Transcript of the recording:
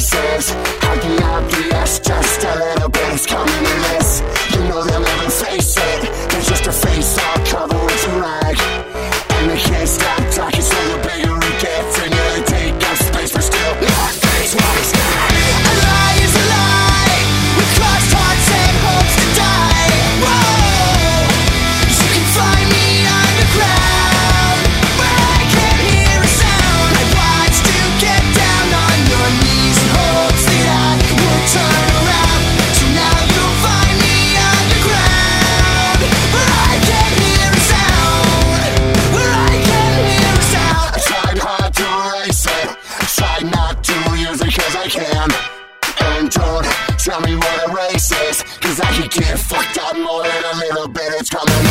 Texas. am And don't tell me what a race is Cause I could get fucked up more than a little bit. It's coming